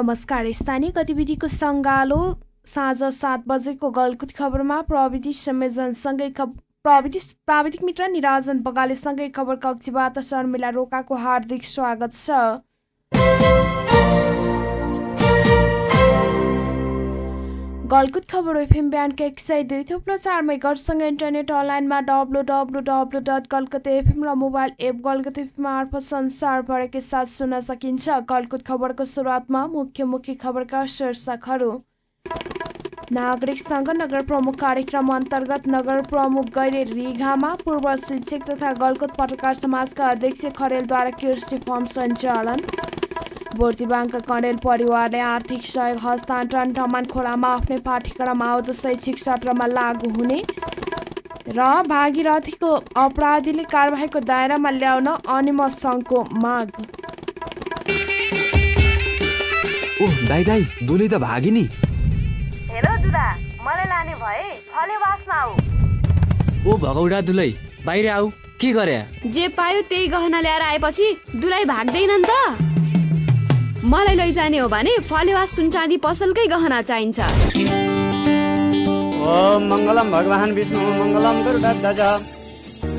नमस्कार। स्थानीय गतिविधिको सङ्गालो साँझ सात बजेको गलकुत खबरमा प्रविधि संयोजनसँगै प्रविधि प्राविधिक मित्र निराजन बगालेसँगै खबर कक्षीबाट शर्मिला रोकाको हार्दिक स्वागत छ। गलकुत खबर एफएम बिहानका एक सय दुई। थुप्रो चार मेगरसँग इन्टरनेट अनलाइनमा W W W dot Galkot FM र मोबाइल एप गलकुत एफएम मार्फत संसारभरकै साथ सुन्न सकिन्छ। गलकुत खबरको सुरुवातमा मुख्य मुख्य खबरका शीर्षकहरू। नागरिकसँग नगर प्रमुख कार्यक्रम अन्तर्गत नगर प्रमुख गैरे रिघामा पूर्व शिक्षक तथा गलकुत पत्रकार समाजका अध्यक्ष खरेलद्वारा कृषि फर्म सञ्चालन। बोर्तिबाङका कणेल परिवारले आर्थिक सहयोग हस्तान्तरण टमान खोलामा आफ्नै पाठ्यक्रम आउँदो शैक्षिक सत्रमा लागू हुने र भागीरथीको अपराधीले कारवाहीको दायरामा ल्याउन अनिम सङ्घको माग। ओह दाई दाई दुली त भागी नि हेलो दुदा मलाई लाने भए फलेवासमा आऊ। ओ भगौडा दुलै बाहिर आऊ के गरे? जे पायो त्यही गहना ल्याएर आएपछि दुलाई भाग्दैनन् त। मलाई लैजाने हो भने फलेवास सुनचाँदी पसलकै गहना चाहिन्छ। ओम मङ्गलम भगवान् विष्णु मङ्गलम गरुडध्वज।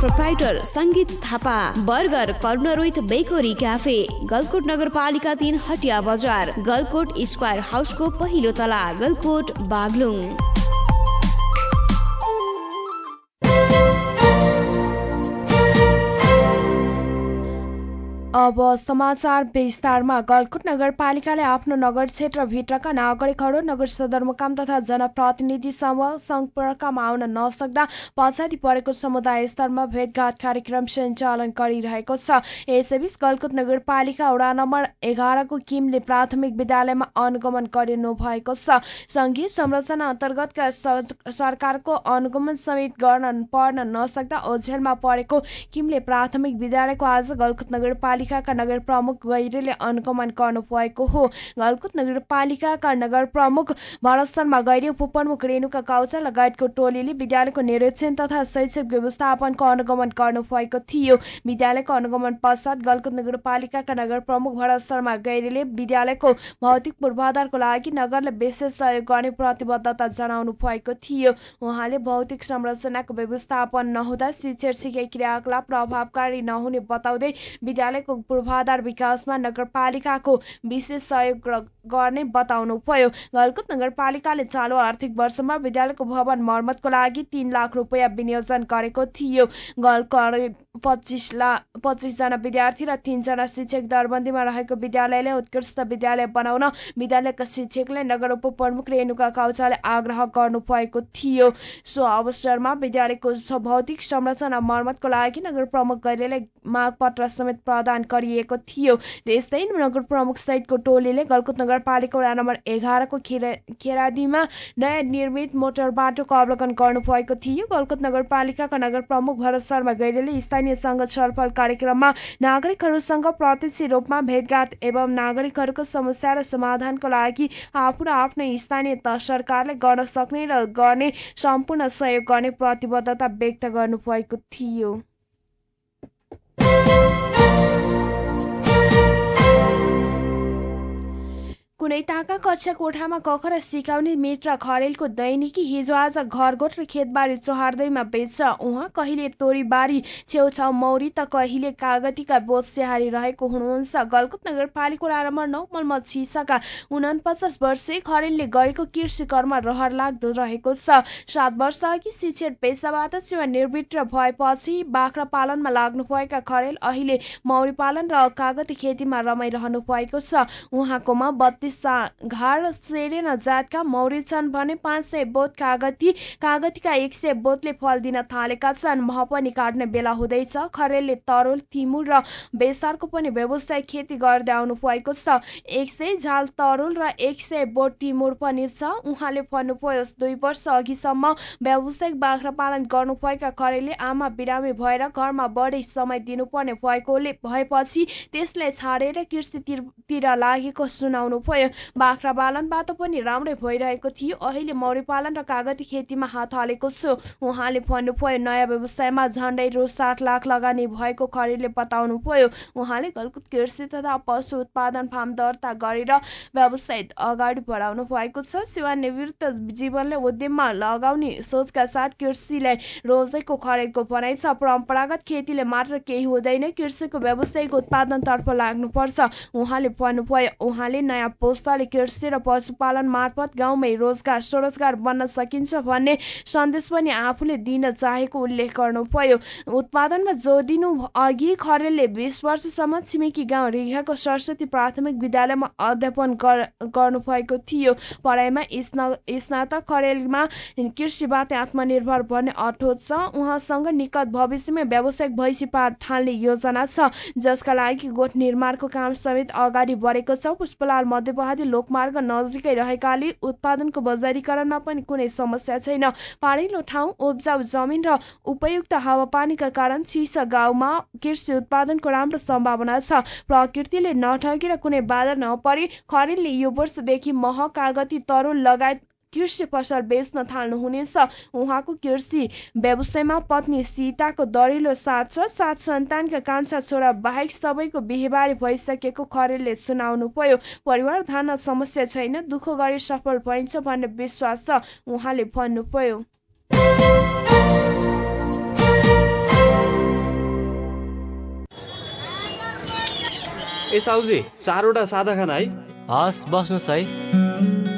Proprietor Sangeet Thapa burger corner with bakery cafe Galkot नगरपालिका तिन हटिया बजार गलकोट स्क्वायर हाउसको पहिलो तला गलकोट बागलुङ अब समाचार विस्तारमा। गलकुट नगरपालिकाले आफ्नो नगर क्षेत्रभित्रका नागरिकहरू नगर सदरमुकाम तथा जनप्रतिनिधिसँग सम्पर्कमा आउन नसक्दा पछाडि परेको समुदाय स्तरमा भेटघाट कार्यक्रम सञ्चालन गरिरहेको छ। यसैबीच गलकुट नगरपालिका वडा नम्बर एघारको किमले प्राथमिक विद्यालयमा अनुगमन गरिनु भएको छ। सङ्घीय संरचना अन्तर्गतका सरकारको अनुगमन समेत गर्न पर्न नसक्दा ओझेलमा परेको किमले प्राथमिक विद्यालयको आज गलकुट नगरपालिका नगरपालिकाका नगर प्रमुख गैरेले अनुगमन गर्नु भएको हो गलकुट नगरपालिकाका नगर प्रमुख भरत शर्मा गैरे उपप्रमुख रेणुका काउचा लगायतको टोलीले विद्यालयको निरीक्षण तथा शैक्षिक व्यवस्थापनको अनुगमन गर्नु भएको थियो। विद्यालयको अनुगमन पश्चात गलकुट नगरपालिकाका नगर प्रमुख भरत शर्मा गैरेले विद्यालयको भौतिक पूर्वाधारको लागि नगरले विशेष सहयोग गर्ने प्रतिबद्धता जनाउनु भएको थियो। उहाँले भौतिक संरचनाको व्यवस्थापन नहुँदा शिक्षण सिकाइ क्रियाकलाप प्रभावकारी नहुने बताउँदै विद्यालयको पूर्वाधार विकासमा नगरपालिकाको विशेष सहयोग गर्ने बताउनु भयो गलकुट नगरपालिकाले चालु आर्थिक वर्षमा विद्यालयको भवन मर्मतको लागि तीन लाख रुपियाँ विनियोजन गरेको थियो। गल पच्चिस ला पच्चिसजना विद्यार्थी र तिनजना शिक्षक दरबन्दीमा रहेको विद्यालयले उत्कृष्ट विद्यालय बनाउन विद्यालयका शिक्षकले नगर उपप्रमुख रेणुका काउचाले आग्रह गर्नु भएको थियो। सो अवसरमा विद्यालयको भौतिक संरचना मर्मतको लागि नगर प्रमुख गैरेले माग पत्र समेत प्रदान गरिएको थियो। यस्तै नगर प्रमुख सहितको टोलीले नगर नगरपालिका वडा नम्बर एघारको खेरा खेरादीमा नयाँ निर्मित मोटर बाटोको अवलोकन गर्नुभएको थियो। गलकुट नगरपालिकाका नगर प्रमुख भरत शर्मा गैरेले स्थानीयसँग छलफल कार्यक्रममा नागरिकहरूसँग प्रत्यक्ष रूपमा भेटघाट एवं नागरिकहरूको समस्या र समाधानको लागि आफू र आफ्नै स्थानीय तह सरकारले गर्न सक्ने र गर्ने सम्पूर्ण सहयोग गर्ने प्रतिबद्धता व्यक्त गर्नुभएको थियो। कुनै टाका कक्षा कोठामा कख र सिकाउने मित्र खरेलको दैनिकी हिजो आज घरगोठ र खेतबारी चौहार्दैमा बेच्छ। उहाँ कहिले तोरीबारी छेउछाउ मौरी त कहिले कागतीका बोध स्याहारी रहेको हुनुहुन्छ। गलकुट नगरपालिका नम्बर नौ मलम छिसाका उनापचास वर्षीय खरेलले गरेको कृषि कर्म रहर लाग्दो रहेको छ। सात वर्ष अघि शिक्षण पेसाबाट सेवानिवृत्त भएपछि बाख्रा पालनमा लाग्नुभएका खरेल अहिले मौरी पालन र कागती खेतीमा रमाइरहनु भएको छ। उहाँकोमा बत्तीस घार सेरेना जातका मौरी छन् भने पाँच सय बोट कागती कागतीका एक सय बोटले फल दिन थालेका छन्। मह पनि काट्ने बेला हुँदैछ। खरेलले तरुल तिमुर र बेसारको पनि व्यवसाय खेती गर्दै आउनु भएको छ। एक सय झाल तरुल र एक सय बोट तिमुर पनि छ। उहाँले भन्नुभयो दुई वर्ष अघिसम्म व्यावसायिक बाख्रा पालन गर्नुभएका खरेलले आमा बिरामी भएर घरमा बढी समय दिनुपर्ने भएकोले भएपछि त्यसलाई छाडेर कृषितिर लागेको सुनाउनु भयो। बाख्रा पालनबाट पनि राम्रै भइरहेको थियो। अहिले मौरी पालन र कागती खेतीमा हात हालेको छु। उहाँले भन्नुभयो नयाँ व्यवसायमा झन्डै रु सात लाख लगानी भएको खरेलले बताउनु भयो। उहाँले गलकुट कृषि तथा पशु उत्पादन फार्म दर्ता गरेर व्यवसाय अगाडि बढाउनु भएको छ। सेवानिवृत्त जीवनले उद्यममा लगाउने सोचका साथ कृषिलाई रोजेको खरेलको भनाइ छ। परम्परागत खेतीले मात्र केही हुँदैन। कृषिको व्यावसायिक उत्पादनतर्फ लाग्नुपर्छ। उहाँले भन्नुभयो उहाँले नयाँ पुस्ताले कृषि र पशुपालन मार्फत गाउँमै रोजगार स्वरोजगार बन्न सकिन्छ भन्ने सन्देश पनि आफूले दिन चाहेको उल्लेख गर्नुभयो। उत्पादनमा जोडिनु अघि खरेलले बिस वर्षसम्म छिमेकी गाउँ रिघाको सरस्वती प्राथमिक विद्यालयमा अध्यापन गर्नुभएको थियो। पढाइमा स्नातक खरेलमा कृषिबाट आत्मनिर्भर बन्ने अठोट छ। उहाँसँग निकट भविष्यमा व्यावसायिक भैँसी पाठ ठाल्ने योजना छ। जसका लागि गोठ निर्माणको काम समेत अगाडि बढेको छ। पुष्पलाल मध्यपहाडी लोकमार्ग नजिकै रहेकाले उत्पादनको बजारीकरणमा पनि कुनै समस्या छैन। पारिलो ठाउँ उब्जाउ जमिन र उपयुक्त हावापानीका कारण चिसा गाउँमा कृषि उत्पादनको राम्रो सम्भावना छ। प्रकृतिले नठगेर कुनै बाधा नपरे खरेलले यो वर्षदेखि मह कागती तरुल लगायत कृषि फसल बेच्न थाल्नुहुनेछ उहाँको कृषि व्यवसायमा पत्नी सीताको दरिलो साथ छ। सात सन्तानका कान्छा छोरा बाहेक सबैको बिहेबारी भइसकेको खरेलले सुनाउनु भयो परिवार धान्न समस्या छैन दुःख गरी सफल भइन्छ भन्ने विश्वास छ उहाँले भन्नुभयो ए साउजी चारवटा सादा खाना है? हस् बस्नुहोस् है।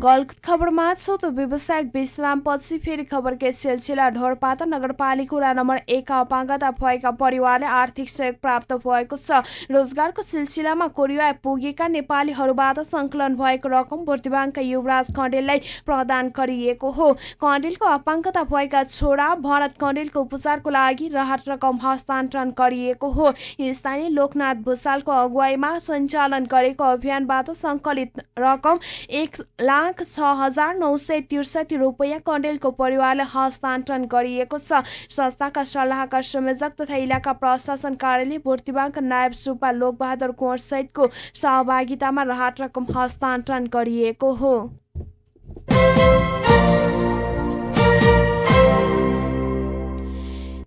गलकुट खबरमा छौ त व्यावसायिक विश्रामपछि फेरि खबरकै सिलसिला ढोरपाता नगरपालिका वडा नम्बर एक अपाङ्गता भएका परिवारले आर्थिक सहयोग प्राप्त भएको छ। रोजगारको सिलसिलामा कोरिया पुगेका नेपालीहरूबाट सङ्कलन भएको रकम बुर्तिवाङका युवराज कण्डेललाई प्रदान गरिएको हो। कण्डेलको अपाङ्गता भएका छोरा भरत कण्डेलको उपचारको लागि राहत रकम हस्तान्तरण गरिएको हो। स्थानीय लोकनाथ भूषालको अगुवाईमा सञ्चालन गरेको अभियानबाट सङ्कलित रकम एक लाख लाख छ हजार नौ सय त्रिसठी रुपियाँ कण्डेलको परिवारलाई हस्तान्तरण गरिएको छ। संस्थाका सल्लाहकार संयोजक तथा इलाका प्रशासन कार्यालय बुर्तिवाङका नायब सुब्बा लोकबहादुर कुँवर सहितको सहभागितामा राहत रकम हस्तान्तरण गरिएको हो।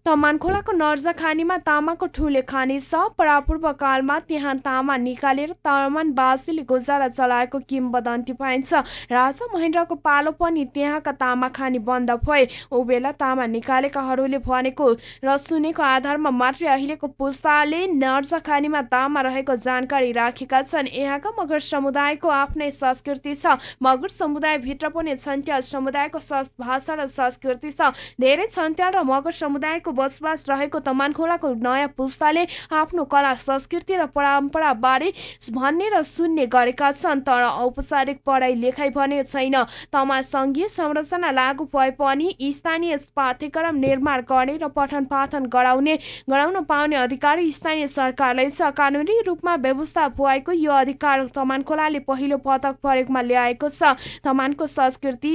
तमानखोलाको नर्जा खानीमा तामाको ठुले खानी छ। परापूर्व कालमा त्यहाँ तामा निकालेर तमानवासीले गुजारा चलाएको किम्बदन्ती पाइन्छ। राजा महेन्द्रको पालो पनि त्यहाँका तामा खानी बन्द भए। ऊ बेला तामा निकालेकाहरूले भनेको र सुनेको आधारमा मात्रै अहिलेको पुस्ताले नर्जा खानीमा तामा रहेको जानकारी राखेका छन्। यहाँका मगर समुदायको आफ्नै संस्कृति छ। मगर समुदायभित्र पनि छन्त्याल समुदायको भाषा र संस्कृति छ। धेरै छन्त्याल र मगर समुदायको बसोबास रहेको तमानखोलाको नयाँ पुस्ताले आफ्नो कला संस्कृति र परम्पराबारे भन्ने र सुन्ने गरेका छन् तर औपचारिक पढाइ लेखाइ भने छैन। तमा सङ्घीय संरचना लागू भए पनि स्थानीय पाठ्यक्रम निर्माण गर्ने र पठन पाठन गराउने गराउन पाउने अधिकार स्थानीय सरकारलाई छ। कानुनी रूपमा व्यवस्था भएको यो अधिकार तमानखोलाले पहिलो पटक प्रयोगमा ल्याएको छ। तमानको संस्कृति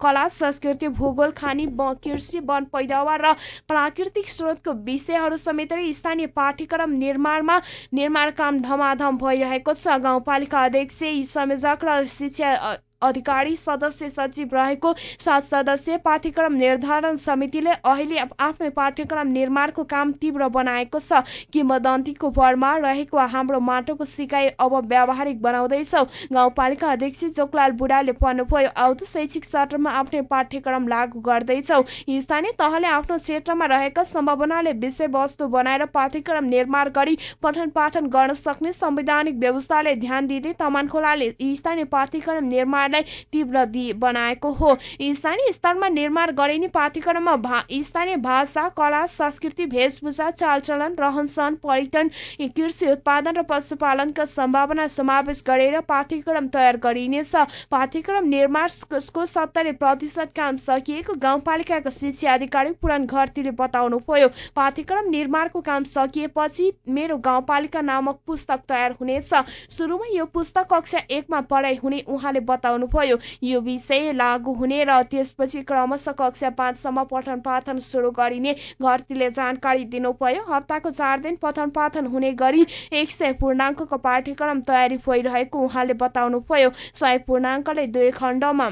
कला संस्कृति भूगोल खानी कृषि वन पैदावार र प्राकृतिक स्रोतको विषयहरू समेत स्थानीय पाठ्यक्रम निर्माणमा निर्माण काम धमाधम भइरहेको छ। गाउँपालिका अध्यक्ष संयोजक र शिक्षा अधिकारी सदस्य सचिव रहेको सात सदस्यीय पाठ्यक्रम निर्धारण समितिले अहिले आफ्नो पाठ्यक्रम निर्माणको काम तीव्र बनाएको छ। किम्बदन्तीको भरमा रहेको हाम्रो माटोको सिकाइ अब व्यावहारिक बनाउँदैछौ। गाउँपालिका अध्यक्ष जोकलाल बुढाले भन्नुभयो आउँदो शैक्षिक सत्रमा आफ्नै पाठ्यक्रम लागू गर्दैछौ। स्थानीय तहले आफ्नो क्षेत्रमा रहेका सम्भावनाले विषयवस्तु बनाएर पाठ्यक्रम निर्माण गरी पठन पाठन गर्न सक्ने संवैधानिक व्यवस्थाले ध्यान दिँदै तमानखोलाले स्थानीय पाठ्यक्रम निर्माणलाई तीव्र बनाएको हो। स्थानीय स्तरमा निर्माण गरिने पाठ्यक्रममा स्थानीय भाषा कला संस्कृति वेशभूषा चालचलन रहनसहन पर्यटन कृषि उत्पादन र पशुपालनका सम्भावना समावेश गरेर पाठ्यक्रम तयार गरिनेछ। पाठ्यक्रम निर्माणको सत्तरी प्रतिशत काम सकिएको गाउँपालिकाका शिक्षा अधिकारी पुरान घरतीले बताउनुभयो। पाठ्यक्रम निर्माणको काम सकिएपछि मेरो गाउँपालिका नामक पुस्तक तयार हुनेछ। सुरुमा यो पुस्तक कक्षा एकमा पढाइ हुने उहाँले बताउनुभयो यो विषय लागू हुने र त्यसपछि क्रमशः कक्षा पाँचसम्म पठन पाठन सुरु गरिने घरतीले जानकारी दिनुभयो। हप्ताको चार दिन पठन पाठन हुने गरी एक सय पूर्णाङ्कको पाठ्यक्रम तयारी भइरहेको उहाँले बताउनुभयो। सय पूर्णाङ्कले दुई खण्डमा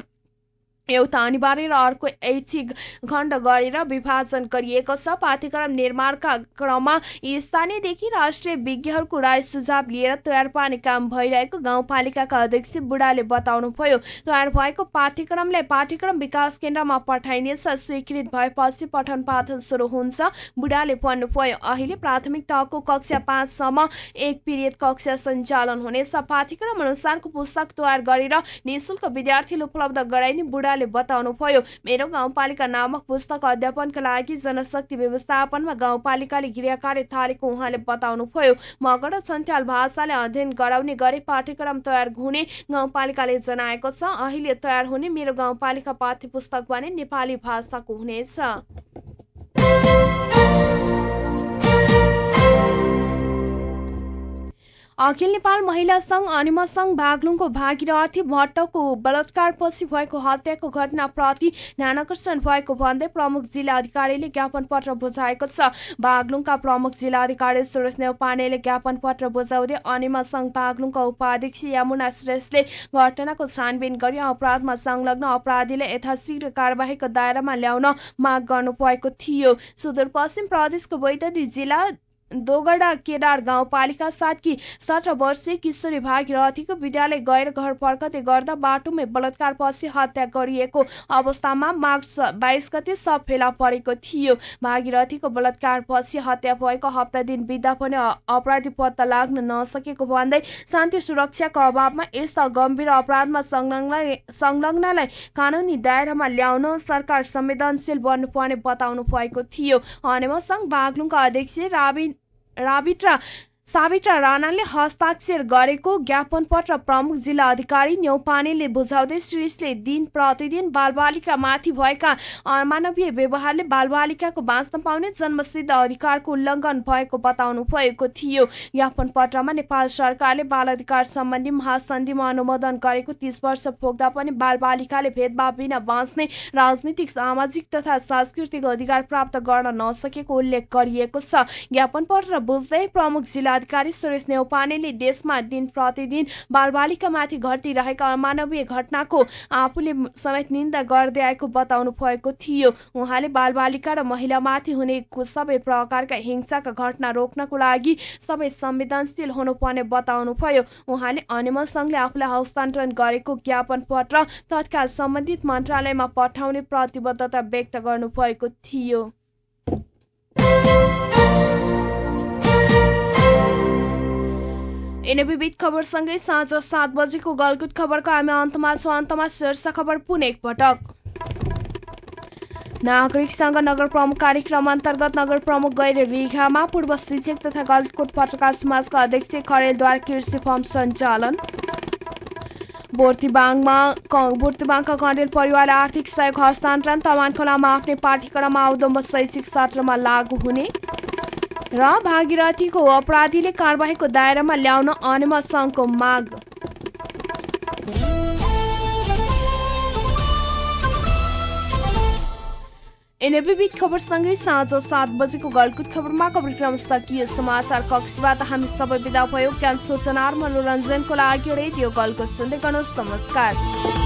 एउटा अनिवार्य र अर्को ऐच्छिक खण्ड गरेर विभाजन गरिएको छ। पाठ्यक्रम निर्माणका क्रममा स्थानीयदेखि राष्ट्रिय विज्ञहरूको राय सुझाव लिएर तयार पार्ने काम भइरहेको गाउँपालिकाका अध्यक्ष बुढाले बताउनुभयो। तयार भएको पाठ्यक्रमलाई पाठ्यक्रम विकास केन्द्रमा पठाइनेछ स्वीकृत भएपछि पठन पाठन सुरु हुन्छ बुढाले भन्नुभयो। अहिले प्राथमिक तहको कक्षा पाँचसम्म एक पिरियड कक्षा सञ्चालन हुनेछ। पाठ्यक्रम अनुसारको पुस्तक तयार गरेर निशुल्क विद्यार्थीले उपलब्ध गराइने बुढा उहाँले बताउनुभयो मेरो गाउँपालिका नामक पुस्तक अध्यापनका लागि जनशक्ति व्यवस्थापनमा गाउँपालिकाले गृह कार्य थालेको उहाँले बताउनुभयो मगर र छन्त्याल भाषाले अध्ययन गराउने गरी पाठ्यक्रम तयार हुने गाउँपालिकाले जनाएको छ। अहिले तयार हुने मेरो गाउँपालिका पाठ्य पुस्तक भने नेपाली भाषाको हुनेछ। अखिल नेपाल महिला संघ अनिमा संघ बागलुङको भागीरथी भट्टको बलात्कारपछि भएको हत्याको घटनाप्रति ध्यानकर्षण भएको भन्दै प्रमुख जिल्ला अधिकारीले ज्ञापन पत्र बुझाएको छ। बागलुङका प्रमुख जिल्ला अधिकारी सुरेश नेउपानेले ज्ञापन पत्र बुझाउँदै अनिमा संघ बागलुङका उपाध्यक्ष यमुना श्रेष्ठले घटनाको छानबिन गरी अपराधमा संलग्न अपराधीले यथाशीघ्र कार्यवाहीको दायरामा ल्याउन माग गर्नुभएको थियो। सुदूरपश्चिम प्रदेशको बैतडी जिल्ला दोगडा केदार गाउँपालिका सातकी सत्र वर्षीय किशोरी भागीरथीको विद्यालय गएर घर फर्कते गर्दा बाटोमै बलात्कार पछि हत्या गरिएको अवस्थामा माघ बाइस गते सब फेला परेको थियो। भागीरथीको बलात्कार पछि हत्या भएको हप्ता दिन बित्दा पनि अपराधी पत्ता लाग्न नसकेको भन्दै शान्ति सुरक्षाको अभावमा यस्ता गम्भीर अपराधमा संलग्न संलग्नलाई कानुनी दायरामा ल्याउन सरकार संवेदनशील बन्नुपर्ने बताउनु भएको थियो। अनेमा संघ बागलुङका अध्यक्ष राबिन राबित्रा सावित्रा राणाले हस्ताक्षर गरेको ज्ञापन पत्र प्रमुख जिल्ला अधिकारी न्यौपानेले बुझाउँदै श्रीषले दिन प्रतिदिन बालबालिकामाथि भएका अमानवीय व्यवहारले बालबालिकाको बाँच्न पाउने जन्मसिद्ध अधिकारको उल्लङ्घन भएको बताउनु भएको थियो। ज्ञापन पत्रमा नेपाल सरकारले बाल अधिकार सम्बन्धी महासन्धिमा अनुमोदन गरेको तीस वर्ष पुग्दा पनि बालबालिकाले भेदभाव बिना बाँच्ने राजनीतिक सामाजिक तथा सांस्कृतिक अधिकार प्राप्त गर्न नसकेको उल्लेख गरिएको छ। ज्ञापन पत्र बुझ्दै प्रमुख जिल्ला जिल्लाधिकारी सुरेश नेौपानेले देशमा दिन प्रतिदिन बालबालिकामाथि घटिरहेका अमानवीय घटनाको आफूले समेत निन्दा गर्दै आएको बताउनु भएको थियो। उहाँले बालबालिका र महिलामाथि हुने सबै प्रकारका हिंसाका घटना रोक्नको लागि सबै संवेदनशील हुनुपर्ने बताउनुभयो। उहाँले अनिमल संघले आफूलाई हस्तान्तरण गरेको ज्ञापन पत्र तत्काल सम्बन्धित मन्त्रालयमा पठाउने प्रतिबद्धता व्यक्त गर्नुभएको थियो। यिनै विविध खबरसँगै साँझ सात बजेको गलकुट खबरको हामी अन्तमा अन्तमा शीर्ष खबर पुनः एकपटक नागरिकसँग नगर प्रमुख कार्यक्रम अन्तर्गत नगर प्रमुख गैर रिघामा पूर्व शिक्षक तथा गलकुट पत्रकार समाजका अध्यक्ष खरेलद्वारा कृषि फर्म सञ्चालन। बोर्तिबाङमा बोर्तिबाङका कण्डेल परिवारलाई आर्थिक सहयोग हस्तान्तरण तमान खोलामा आफ्नै पाठ्यक्रममा आउँदो शैक्षिक सत्रमा लागू हुने। र भागीरथीको अपराधीले कारवाहीको दायरामा ल्याउन अनिम सङ्घको माग। विविध खबरसँगै साँझ सात बजेको गलकुट खबरमा कार्यक्रम सकियो। समाचार कक्षबाट हामी सबै विदा भयो। ज्ञान सूचना मनोरञ्जनको लागि रेडियो गलकुट सुन्दै गर्नुहोस्। नमस्कार।